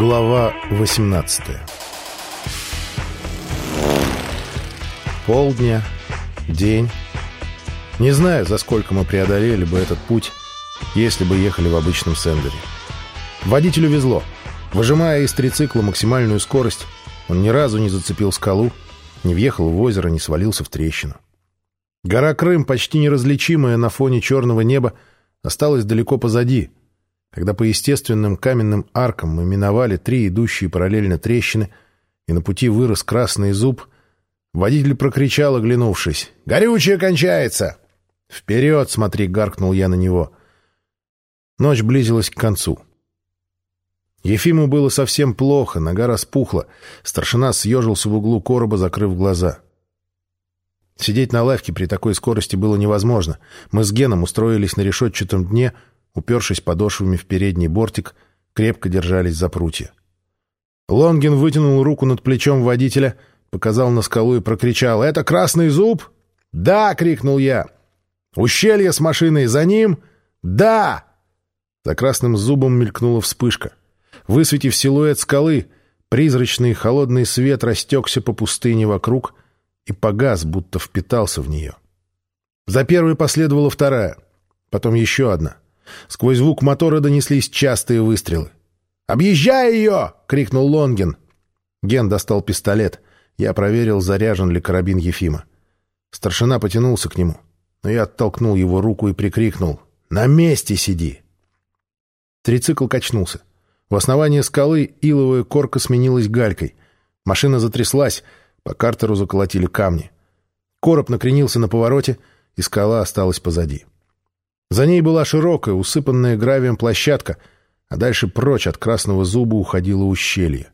Глава 18 Полдня, день. Не знаю, за сколько мы преодолели бы этот путь, если бы ехали в обычном сендере. Водителю везло. Выжимая из трицикла максимальную скорость, он ни разу не зацепил скалу, не въехал в озеро, не свалился в трещину. Гора Крым, почти неразличимая на фоне черного неба, осталась далеко позади — когда по естественным каменным аркам мы миновали три идущие параллельно трещины, и на пути вырос красный зуб, водитель прокричал, оглянувшись. «Горючее кончается!» «Вперед, смотри!» — гаркнул я на него. Ночь близилась к концу. Ефиму было совсем плохо, нога распухла. Старшина съежился в углу короба, закрыв глаза. Сидеть на лавке при такой скорости было невозможно. Мы с Геном устроились на решетчатом дне — упершись подошвами в передний бортик, крепко держались за прутья. Лонгин вытянул руку над плечом водителя, показал на скалу и прокричал «Это красный зуб?» «Да!» — крикнул я. «Ущелье с машиной за ним?» «Да!» За красным зубом мелькнула вспышка. Высветив силуэт скалы, призрачный холодный свет растекся по пустыне вокруг и погас, будто впитался в нее. За первой последовала вторая, потом еще одна — Сквозь звук мотора донеслись частые выстрелы. «Объезжай ее!» — крикнул Лонгин. Ген достал пистолет. Я проверил, заряжен ли карабин Ефима. Старшина потянулся к нему, но я оттолкнул его руку и прикрикнул «На месте сиди!». Трицикл качнулся. В основании скалы иловая корка сменилась галькой. Машина затряслась, по картеру заколотили камни. Короб накренился на повороте, и скала осталась позади. За ней была широкая, усыпанная гравием площадка, а дальше прочь от красного зуба уходило ущелье.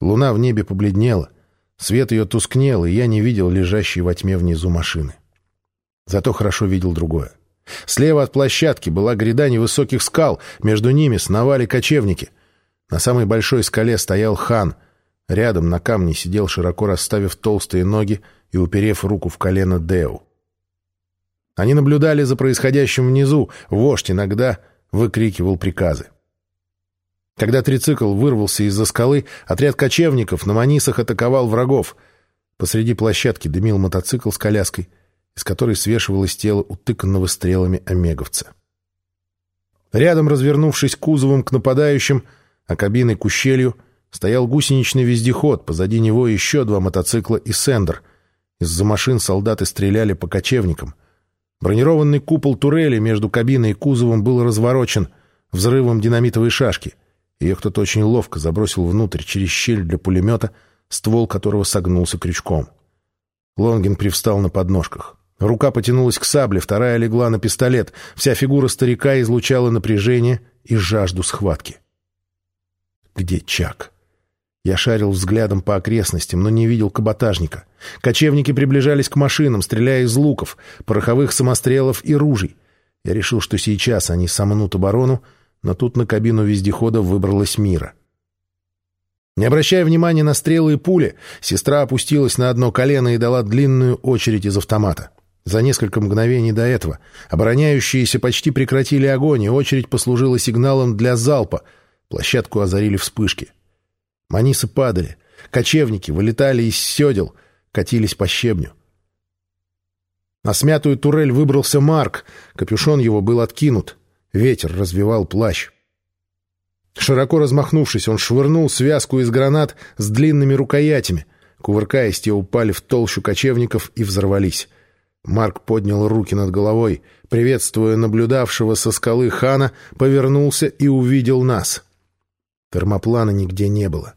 Луна в небе побледнела, свет ее тускнел, и я не видел лежащей во тьме внизу машины. Зато хорошо видел другое. Слева от площадки была гряда невысоких скал, между ними сновали кочевники. На самой большой скале стоял хан. Рядом на камне сидел, широко расставив толстые ноги и уперев руку в колено Деу. Они наблюдали за происходящим внизу, вождь иногда выкрикивал приказы. Когда трицикл вырвался из-за скалы, отряд кочевников на манисах атаковал врагов. Посреди площадки дымил мотоцикл с коляской, из которой свешивалось тело утыканного стрелами омеговца. Рядом, развернувшись кузовом к нападающим, а кабиной к ущелью, стоял гусеничный вездеход, позади него еще два мотоцикла и сендер. Из-за машин солдаты стреляли по кочевникам. Бронированный купол турели между кабиной и кузовом был разворочен взрывом динамитовой шашки. Ее кто-то очень ловко забросил внутрь через щель для пулемета, ствол которого согнулся крючком. Лонгин привстал на подножках. Рука потянулась к сабле, вторая легла на пистолет. Вся фигура старика излучала напряжение и жажду схватки. «Где Чак?» Я шарил взглядом по окрестностям, но не видел каботажника. Кочевники приближались к машинам, стреляя из луков, пороховых самострелов и ружей. Я решил, что сейчас они сомнут оборону, но тут на кабину вездехода выбралась Мира. Не обращая внимания на стрелы и пули, сестра опустилась на одно колено и дала длинную очередь из автомата. За несколько мгновений до этого обороняющиеся почти прекратили огонь, и очередь послужила сигналом для залпа. Площадку озарили вспышки. Манисы падали. Кочевники вылетали из седел, катились по щебню. На смятую турель выбрался Марк. Капюшон его был откинут. Ветер развивал плащ. Широко размахнувшись, он швырнул связку из гранат с длинными рукоятями. Кувыркаясь, те упали в толщу кочевников и взорвались. Марк поднял руки над головой, приветствуя наблюдавшего со скалы хана, повернулся и увидел нас. Термоплана нигде не было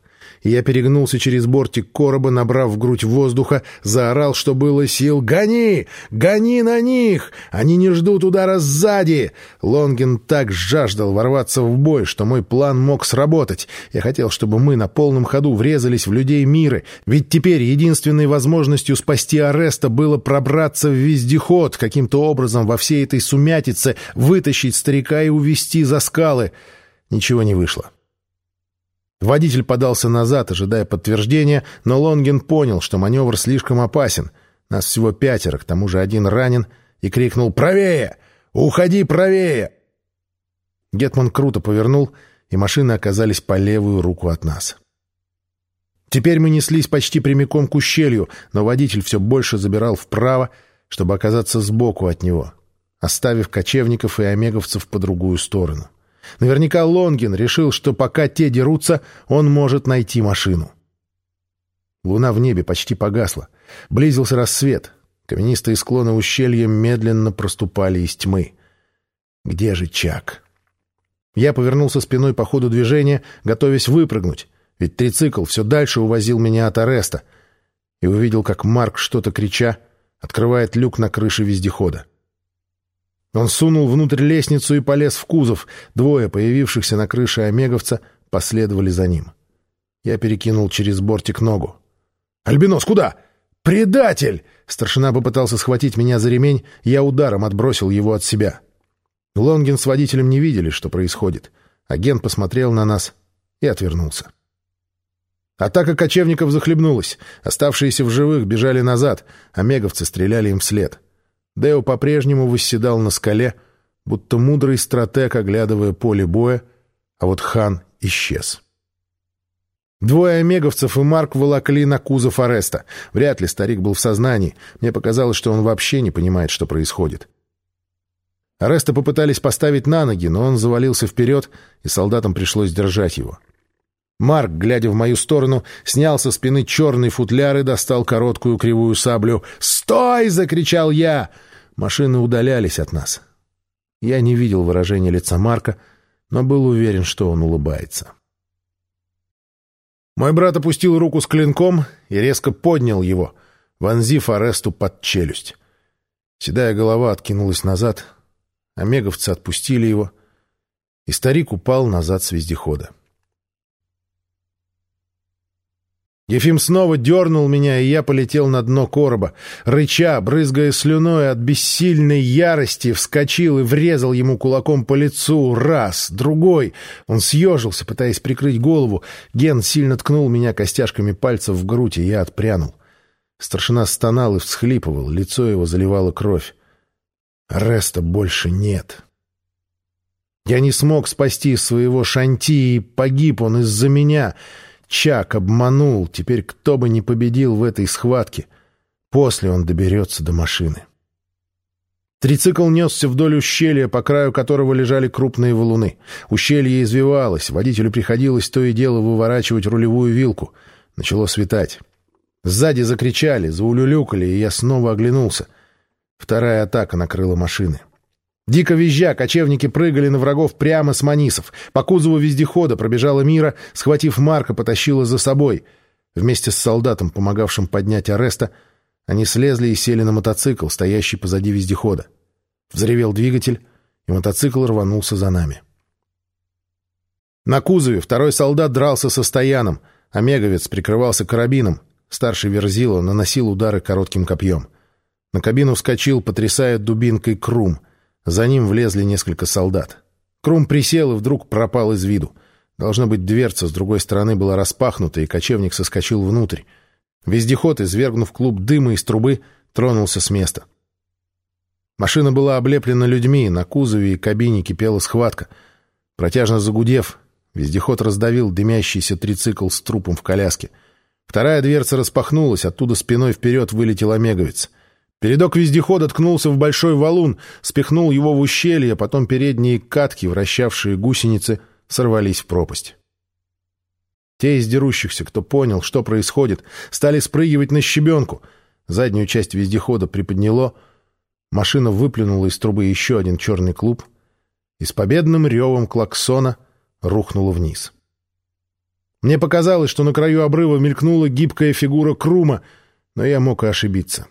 я перегнулся через бортик короба, набрав в грудь воздуха, заорал, что было сил. «Гони! Гони на них! Они не ждут удара сзади!» Лонгин так жаждал ворваться в бой, что мой план мог сработать. Я хотел, чтобы мы на полном ходу врезались в людей мира, ведь теперь единственной возможностью спасти Ареста было пробраться в вездеход, каким-то образом во всей этой сумятице вытащить старика и увести за скалы. Ничего не вышло. Водитель подался назад, ожидая подтверждения, но Лонгин понял, что маневр слишком опасен. Нас всего пятеро, к тому же один ранен, и крикнул «Правее! Уходи правее!» Гетман круто повернул и машины оказались по левую руку от нас. Теперь мы неслись почти прямиком к ущелью, но водитель все больше забирал вправо, чтобы оказаться сбоку от него, оставив кочевников и омеговцев по другую сторону. Наверняка Лонгин решил, что пока те дерутся, он может найти машину. Луна в небе почти погасла. Близился рассвет. Каменистые склоны ущелья медленно проступали из тьмы. Где же Чак? Я повернулся спиной по ходу движения, готовясь выпрыгнуть, ведь трицикл все дальше увозил меня от ареста, и увидел, как Марк, что-то крича, открывает люк на крыше вездехода. Он сунул внутрь лестницу и полез в кузов. Двое, появившихся на крыше омеговца, последовали за ним. Я перекинул через бортик ногу. «Альбинос, куда?» «Предатель!» Старшина попытался схватить меня за ремень, я ударом отбросил его от себя. Лонгин с водителем не видели, что происходит. Агент посмотрел на нас и отвернулся. Атака кочевников захлебнулась. Оставшиеся в живых бежали назад, а меговцы стреляли им вслед. Део по-прежнему восседал на скале, будто мудрый стратег, оглядывая поле боя, а вот хан исчез. Двое омеговцев и Марк волокли на кузов ареста. Вряд ли старик был в сознании. Мне показалось, что он вообще не понимает, что происходит. Ареста попытались поставить на ноги, но он завалился вперед, и солдатам пришлось держать его. Марк, глядя в мою сторону, снял со спины черный футляр и достал короткую кривую саблю. «Стой!» — закричал я. Машины удалялись от нас. Я не видел выражения лица Марка, но был уверен, что он улыбается. Мой брат опустил руку с клинком и резко поднял его, вонзив Аресту под челюсть. Седая голова откинулась назад, омеговцы отпустили его, и старик упал назад с вездехода. Ефим снова дернул меня, и я полетел на дно короба. Рыча, брызгая слюной от бессильной ярости, вскочил и врезал ему кулаком по лицу. Раз, другой. Он съежился, пытаясь прикрыть голову. Ген сильно ткнул меня костяшками пальцев в грудь, и я отпрянул. Старшина стонал и всхлипывал, лицо его заливало кровь. Ареста больше нет. Я не смог спасти своего Шанти, и погиб он из-за меня — Чак обманул. Теперь кто бы не победил в этой схватке. После он доберется до машины. Трицикл несся вдоль ущелья, по краю которого лежали крупные валуны. Ущелье извивалось, водителю приходилось то и дело выворачивать рулевую вилку. Начало светать. Сзади закричали, заулюлюкали, и я снова оглянулся. Вторая атака накрыла машины. Дико визжа, кочевники прыгали на врагов прямо с манисов. По кузову вездехода пробежала Мира, схватив Марка, потащила за собой. Вместе с солдатом, помогавшим поднять ареста, они слезли и сели на мотоцикл, стоящий позади вездехода. Взревел двигатель, и мотоцикл рванулся за нами. На кузове второй солдат дрался со стояном, а меговец прикрывался карабином. Старший Верзила наносил удары коротким копьем. На кабину вскочил, потрясая дубинкой Крум — за ним влезли несколько солдат. Крум присел и вдруг пропал из виду. Должно быть, дверца с другой стороны была распахнута, и кочевник соскочил внутрь. Вездеход, извергнув клуб дыма из трубы, тронулся с места. Машина была облеплена людьми, на кузове и кабине кипела схватка. Протяжно загудев, вездеход раздавил дымящийся трицикл с трупом в коляске. Вторая дверца распахнулась, оттуда спиной вперед вылетел омеговец. Передок вездехода ткнулся в большой валун, спихнул его в ущелье, потом передние катки, вращавшие гусеницы, сорвались в пропасть. Те из дерущихся, кто понял, что происходит, стали спрыгивать на щебенку. Заднюю часть вездехода приподняло, машина выплюнула из трубы еще один черный клуб и с победным ревом клаксона рухнула вниз. Мне показалось, что на краю обрыва мелькнула гибкая фигура Крума, но я мог и ошибиться.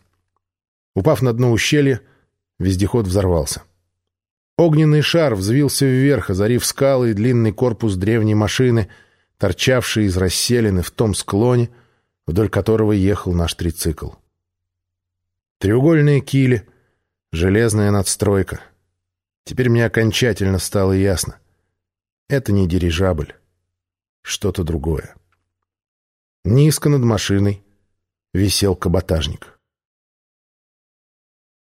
Упав на дно ущелья, вездеход взорвался. Огненный шар взвился вверх, озарив скалы и длинный корпус древней машины, торчавший из расселины в том склоне, вдоль которого ехал наш трицикл. Треугольные кили, железная надстройка. Теперь мне окончательно стало ясно. Это не дирижабль, что-то другое. Низко над машиной висел каботажник.